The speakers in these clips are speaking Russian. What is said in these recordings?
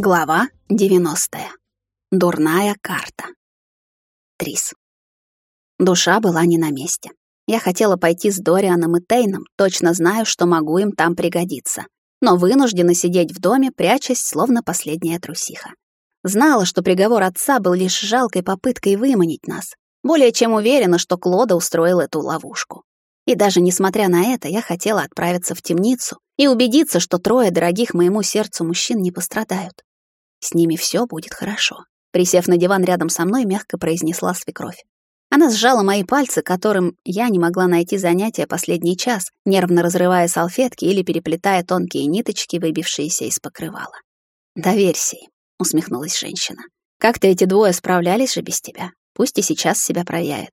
Глава 90. Дурная карта. Трис. Душа была не на месте. Я хотела пойти с Дорианом и Тейном, точно знаю, что могу им там пригодиться. Но вынуждена сидеть в доме, прячась, словно последняя трусиха. Знала, что приговор отца был лишь жалкой попыткой выманить нас. Более чем уверена, что Клода устроил эту ловушку. И даже несмотря на это, я хотела отправиться в темницу и убедиться, что трое дорогих моему сердцу мужчин не пострадают. С ними все будет хорошо. Присев на диван рядом со мной, мягко произнесла свекровь. Она сжала мои пальцы, которым я не могла найти занятия последний час, нервно разрывая салфетки или переплетая тонкие ниточки, выбившиеся из покрывала. «Доверься им», — усмехнулась женщина. «Как-то эти двое справлялись же без тебя. Пусть и сейчас себя проявят».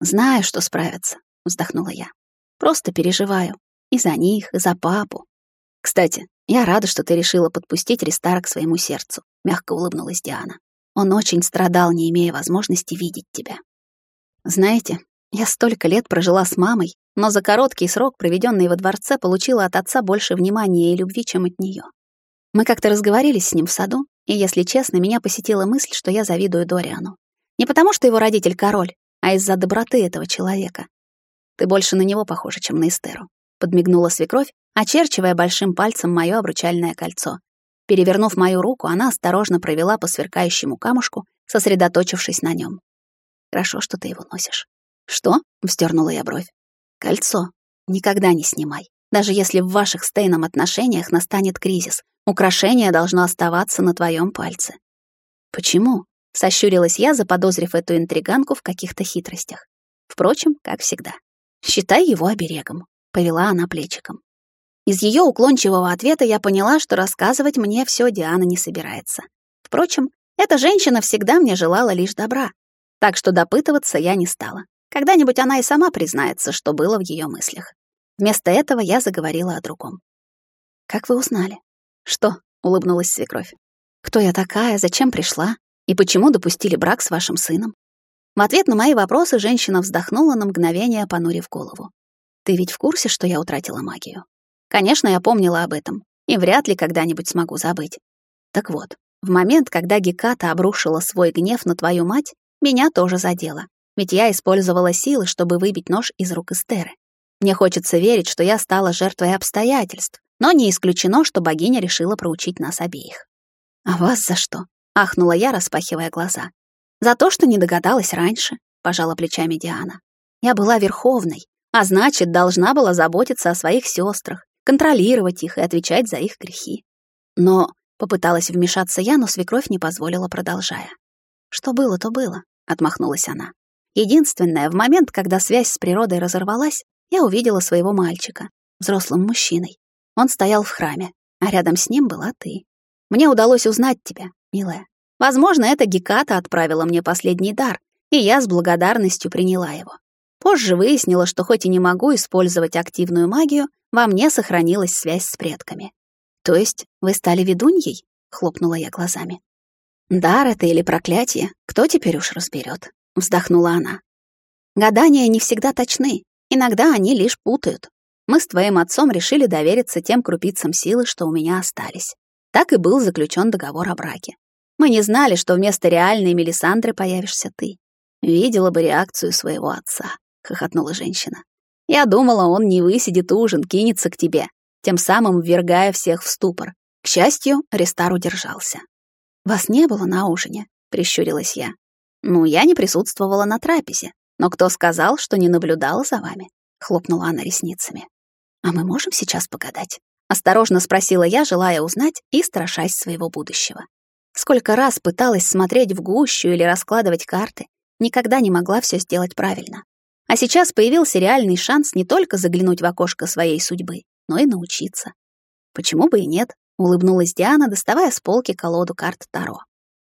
«Знаю, что справятся», — вздохнула я. «Просто переживаю. И за них, и за папу. Кстати, «Я рада, что ты решила подпустить Рестара к своему сердцу», — мягко улыбнулась Диана. «Он очень страдал, не имея возможности видеть тебя. Знаете, я столько лет прожила с мамой, но за короткий срок, проведенный во дворце, получила от отца больше внимания и любви, чем от нее. Мы как-то разговорились с ним в саду, и, если честно, меня посетила мысль, что я завидую Дориану. Не потому, что его родитель король, а из-за доброты этого человека. Ты больше на него похожа, чем на Эстеру подмигнула свекровь, очерчивая большим пальцем моё обручальное кольцо. Перевернув мою руку, она осторожно провела по сверкающему камушку, сосредоточившись на нем. «Хорошо, что ты его носишь». «Что?» — вздернула я бровь. «Кольцо. Никогда не снимай. Даже если в ваших с Тейном отношениях настанет кризис, украшение должно оставаться на твоем пальце». «Почему?» — сощурилась я, заподозрив эту интриганку в каких-то хитростях. Впрочем, как всегда. «Считай его оберегом повела она плечиком. Из ее уклончивого ответа я поняла, что рассказывать мне все Диана не собирается. Впрочем, эта женщина всегда мне желала лишь добра, так что допытываться я не стала. Когда-нибудь она и сама признается, что было в ее мыслях. Вместо этого я заговорила о другом. «Как вы узнали?» «Что?» — улыбнулась свекровь. «Кто я такая, зачем пришла и почему допустили брак с вашим сыном?» В ответ на мои вопросы женщина вздохнула на мгновение, понурив голову. Ты ведь в курсе, что я утратила магию? Конечно, я помнила об этом, и вряд ли когда-нибудь смогу забыть. Так вот, в момент, когда Геката обрушила свой гнев на твою мать, меня тоже задело, ведь я использовала силы, чтобы выбить нож из рук Эстеры. Мне хочется верить, что я стала жертвой обстоятельств, но не исключено, что богиня решила проучить нас обеих. «А вас за что?» — ахнула я, распахивая глаза. «За то, что не догадалась раньше», — пожала плечами Диана. «Я была верховной, а значит, должна была заботиться о своих сестрах, контролировать их и отвечать за их грехи. Но попыталась вмешаться я, но свекровь не позволила, продолжая. «Что было, то было», — отмахнулась она. «Единственное, в момент, когда связь с природой разорвалась, я увидела своего мальчика, взрослым мужчиной. Он стоял в храме, а рядом с ним была ты. Мне удалось узнать тебя, милая. Возможно, это Геката отправила мне последний дар, и я с благодарностью приняла его. Позже выяснила, что хоть и не могу использовать активную магию, во мне сохранилась связь с предками. «То есть вы стали ведуньей?» — хлопнула я глазами. «Дар это или проклятие, кто теперь уж разберет? вздохнула она. «Гадания не всегда точны, иногда они лишь путают. Мы с твоим отцом решили довериться тем крупицам силы, что у меня остались. Так и был заключен договор о браке. Мы не знали, что вместо реальной Мелисандры появишься ты. Видела бы реакцию своего отца хохотнула женщина. Я думала, он не высидит ужин, кинется к тебе, тем самым ввергая всех в ступор. К счастью, Рестар удержался. Вас не было на ужине, прищурилась я. Ну, я не присутствовала на трапезе, но кто сказал, что не наблюдала за вами? хлопнула она ресницами. А мы можем сейчас погадать? Осторожно спросила я, желая узнать и страшась своего будущего. Сколько раз пыталась смотреть в гущу или раскладывать карты, никогда не могла все сделать правильно. А сейчас появился реальный шанс не только заглянуть в окошко своей судьбы, но и научиться. Почему бы и нет, улыбнулась Диана, доставая с полки колоду карт Таро.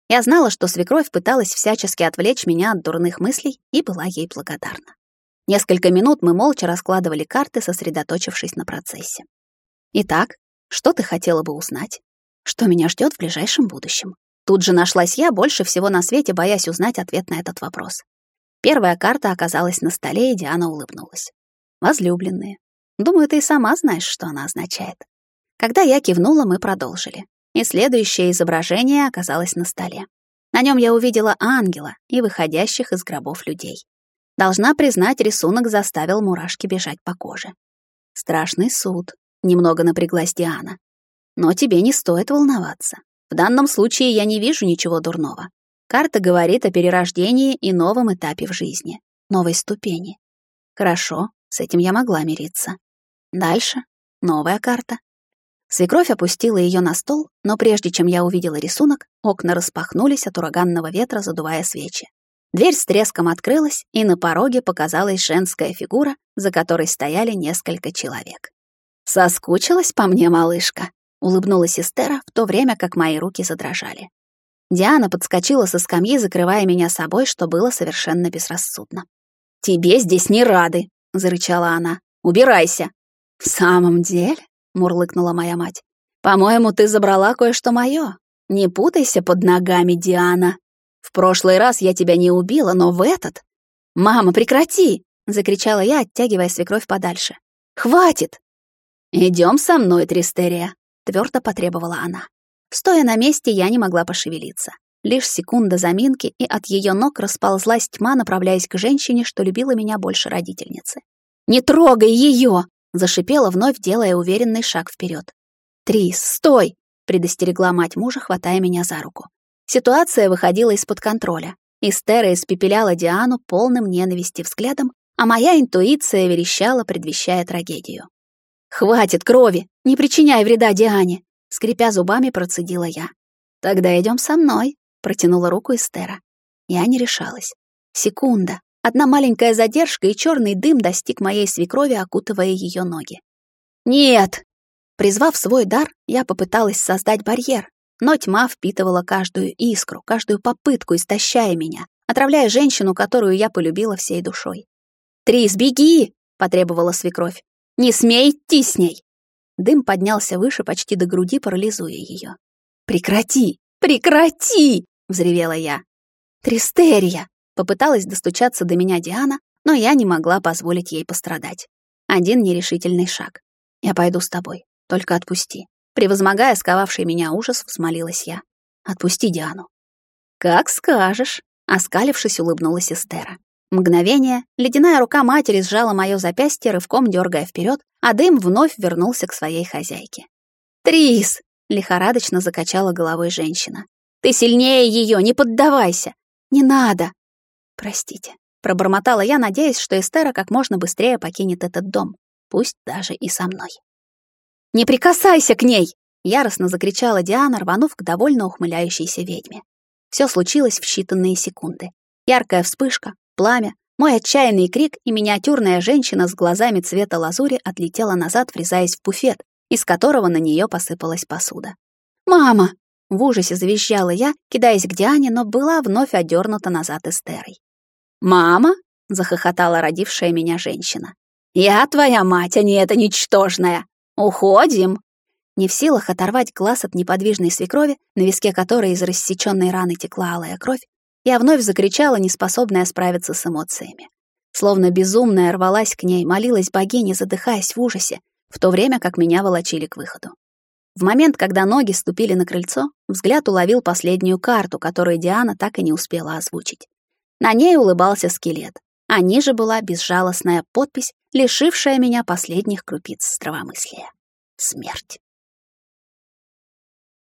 Я знала, что свекровь пыталась всячески отвлечь меня от дурных мыслей и была ей благодарна. Несколько минут мы молча раскладывали карты, сосредоточившись на процессе. Итак, что ты хотела бы узнать? Что меня ждет в ближайшем будущем? Тут же нашлась я, больше всего на свете боясь узнать ответ на этот вопрос. Первая карта оказалась на столе, и Диана улыбнулась. Возлюбленные. Думаю, ты и сама знаешь, что она означает. Когда я кивнула, мы продолжили. и следующее изображение оказалось на столе. На нем я увидела ангела и выходящих из гробов людей. Должна признать, рисунок заставил мурашки бежать по коже. Страшный суд, немного напряглась Диана. Но тебе не стоит волноваться. В данном случае я не вижу ничего дурного. Карта говорит о перерождении и новом этапе в жизни, новой ступени. Хорошо, с этим я могла мириться. Дальше новая карта. Свекровь опустила ее на стол, но прежде чем я увидела рисунок, окна распахнулись от ураганного ветра, задувая свечи. Дверь с треском открылась, и на пороге показалась женская фигура, за которой стояли несколько человек. «Соскучилась по мне, малышка?» — улыбнулась Эстера, в то время как мои руки задрожали. Диана подскочила со скамьи, закрывая меня собой, что было совершенно безрассудно. «Тебе здесь не рады!» — зарычала она. «Убирайся!» «В самом деле?» — мурлыкнула моя мать. «По-моему, ты забрала кое-что моё. Не путайся под ногами, Диана. В прошлый раз я тебя не убила, но в этот...» «Мама, прекрати!» — закричала я, оттягивая свекровь подальше. «Хватит!» «Идем со мной, Тристерия», — твердо потребовала она. Стоя на месте, я не могла пошевелиться. Лишь секунда заминки, и от ее ног расползлась тьма, направляясь к женщине, что любила меня больше родительницы. «Не трогай ее!» — зашипела вновь, делая уверенный шаг вперед. «Трис, стой!» — предостерегла мать мужа, хватая меня за руку. Ситуация выходила из-под контроля. Истера испепеляла Диану полным ненависти взглядом, а моя интуиция верещала, предвещая трагедию. «Хватит крови! Не причиняй вреда Диане!» Скрипя зубами, процедила я. «Тогда идем со мной», — протянула руку Эстера. Я не решалась. Секунда. Одна маленькая задержка, и черный дым достиг моей свекрови, окутывая ее ноги. «Нет!» Призвав свой дар, я попыталась создать барьер, но тьма впитывала каждую искру, каждую попытку, истощая меня, отравляя женщину, которую я полюбила всей душой. «Трис, беги!» — потребовала свекровь. Не смей идти с ней!» Дым поднялся выше почти до груди, парализуя ее. «Прекрати! Прекрати!» — взревела я. «Тристерия!» — попыталась достучаться до меня Диана, но я не могла позволить ей пострадать. Один нерешительный шаг. «Я пойду с тобой, только отпусти». Превозмогая сковавший меня ужас, взмолилась я. «Отпусти Диану». «Как скажешь», — оскалившись, улыбнулась Эстера. Мгновение, ледяная рука матери сжала моё запястье, рывком дергая вперед, а дым вновь вернулся к своей хозяйке. «Трис!» — лихорадочно закачала головой женщина. «Ты сильнее ее, не поддавайся! Не надо!» «Простите», — пробормотала я, надеясь, что Эстера как можно быстрее покинет этот дом, пусть даже и со мной. «Не прикасайся к ней!» — яростно закричала Диана, рванув к довольно ухмыляющейся ведьме. Все случилось в считанные секунды. Яркая вспышка, пламя, мой отчаянный крик, и миниатюрная женщина с глазами цвета лазури отлетела назад, врезаясь в буфет, из которого на нее посыпалась посуда. «Мама!» — в ужасе завизжала я, кидаясь к Диане, но была вновь одернута назад Эстерой. «Мама?» — захохотала родившая меня женщина. «Я твоя мать, а не эта ничтожная! Уходим!» Не в силах оторвать глаз от неподвижной свекрови, на виске которой из рассеченной раны текла алая кровь, я вновь закричала, неспособная справиться с эмоциями. Словно безумная рвалась к ней, молилась богине, задыхаясь в ужасе, в то время как меня волочили к выходу. В момент, когда ноги ступили на крыльцо, взгляд уловил последнюю карту, которую Диана так и не успела озвучить. На ней улыбался скелет, а ниже была безжалостная подпись, лишившая меня последних крупиц здравомыслия. Смерть.